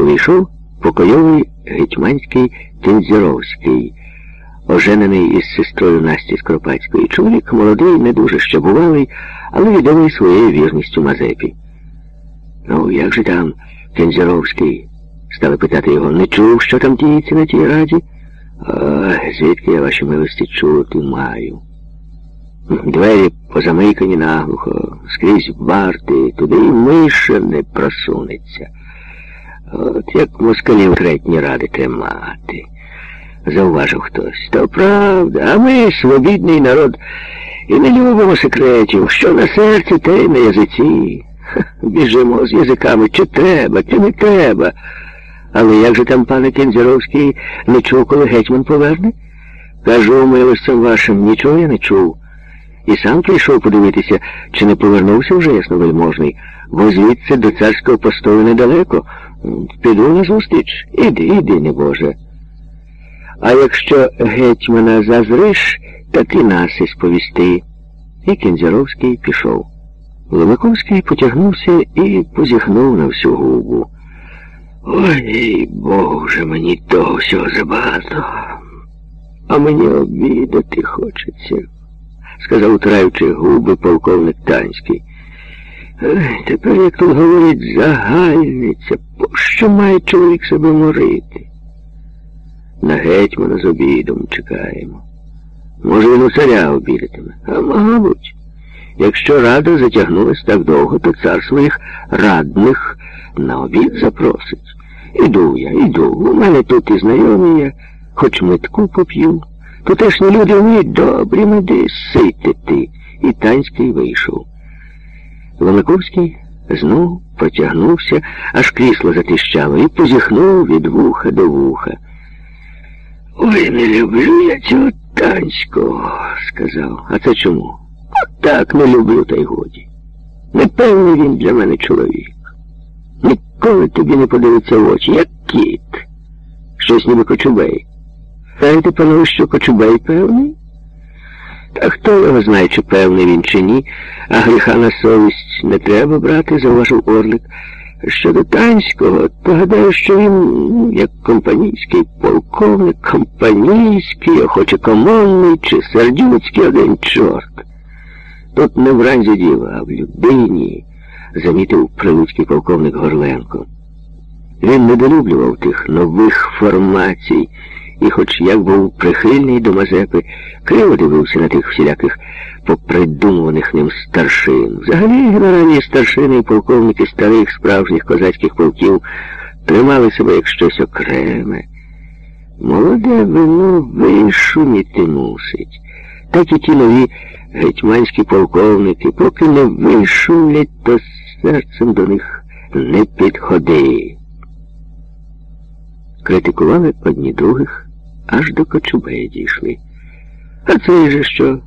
Увійшов покойовий гетьманський Тензіровський, оженений із сестрою Насті Скоропадської. Чоловік молодий, не дуже ще бувалий, але відомий своєю вірністю Мазепі. Ну, як же там, Тензіровський? Стали питати його, не чув, що там діється на тій раді? Звідки я ваші милості чути маю? Двері позамикані наглухо, скрізь варти, туди і миша не просунеться. От як москалів третні ради тримати, зауважив хтось. То правда, а ми свобідний народ і не любимо секретів, що на серці, те й на язиці. Ха, Біжимо з язиками, чи треба, чи не треба. Але як же там, пане Кензіровський, не чув, коли гетьман поверне? Кажу, милостям вашим, нічого я не чув. І сам прийшов подивитися, чи не повернувся вже ясновельможний, бо звідси до царського постою недалеко. Піду на зустріч. Іди, іди, небоже. А якщо гетьмана зазриш, так і нас і сповісти. І Кензіровський пішов. Ломаковський потягнувся і позіхнув на всю губу. Ой, Боже, мені того всього забагато. А мені обідати хочеться, сказав, утираючи губи полковник Танський. Тепер, як тут говорять, загальниця, пощо має чоловік себе морити? На гетьмана з обідом чекаємо. Може, він у царя обідатиме, а мабуть. Якщо рада затягнулась так довго, то цар своїх радних на обід запросить. Іду я, іду. У мене тут і знайомі є, хоч метку поп'ю. Тутешні люди вміють добрі меди ситити. І танський вийшов. Ломаковський знов потягнувся, аж крісло затищало, і позіхнув від вуха до вуха. Ой, не люблю я цього танського, сказав. А це чому? От так не люблю, та й годі. Непевний він для мене чоловік. Ніколи тобі не подивиться в очі, як кіт. Щось ніби кочубей. Знаєте, панове, що кочубей певний? Та хто його знає, чи певний він, чи ні, а гріха на совість не треба брати, зауважив Орлик. Щодо Танського, то гадаю, що він, ну, як компанійський полковник, компанійський, охоче комонний чи сердюцький один чорт. Тут не в ранзі діла, а в людині, замітив прилуцький полковник Горленко. Він недолюблював тих нових формацій, і, хоч як був прихильний до Мазепи, криво дивився на тих всіляких попридумуваних ним старшин. Взагалі генеральні старшини і полковники старих справжніх козацьких полків тримали себе як щось окреме. Молоде вино вишуміти мусить. Так і ті нові гетьманські полковники, поки не вишумлять, то серцем до них не підходи. Критикували одні других, аж до Кочубея дійшли. А цей же що?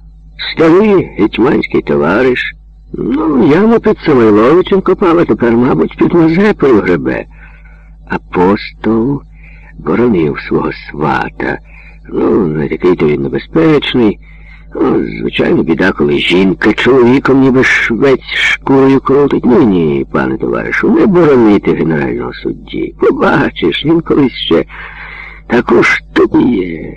Старий гетьманський товариш. Ну, яму під Самойловичем копала, тепер, мабуть, під Мазепою гребе. Апостол боронив свого свата. Ну, не такий то він небезпечний. Ну, звичайно, біда, коли жінка чоловіком ніби швець шкурою крутить. Ну ні, пане товаришу, не боронити генерального судді. Побачиш, він колись ще таку штуку є,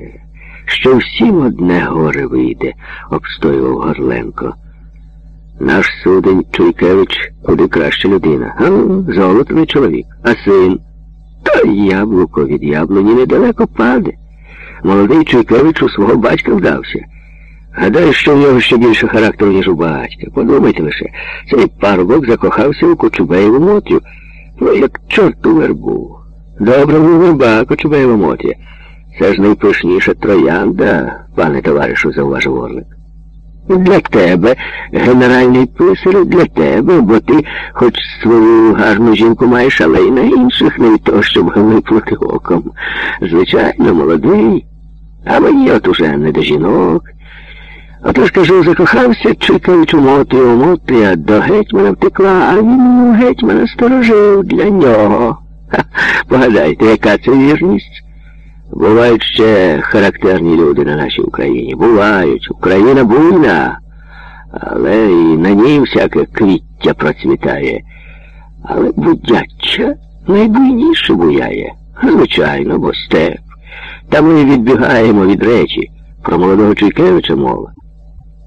що всім одне горе вийде, обстоював Горленко. Наш судень Чуйкевич куди краща людина. А золотий чоловік, а син. Та яблуко від яблуні недалеко паде. Молодий Чуйкевич у свого батька вдався. Гадаю, що в нього ще більше характеру, ніж у батька. Подумайте лише, цей парубок закохався у Кочубеєву Мотрю. Ну, як чорт у вербу. Добра верба, Кочубеєва Мотря. Це ж найпишніша троянда, пане товаришу, зауважив Орлик. Для тебе, генеральний писар, для тебе, бо ти хоч свою гарну жінку маєш, але й на інших не від того, щоб виплати оком. Звичайно, молодий. А мені от уже не до жінок. Отож, кажу, закохався, чекають у мотрі, у до гетьмана втекла, а він гетьмана сторожив для нього. Ха, погадайте, яка це вірність? Бувають ще характерні люди на нашій Україні. Бувають. Україна буйна, але і на ній всяке квіття процвітає. Але будяча Найбуйніше буяє. Звичайно, бо степ. Та ми відбігаємо від речі. Про молодого Чуйкевича мова.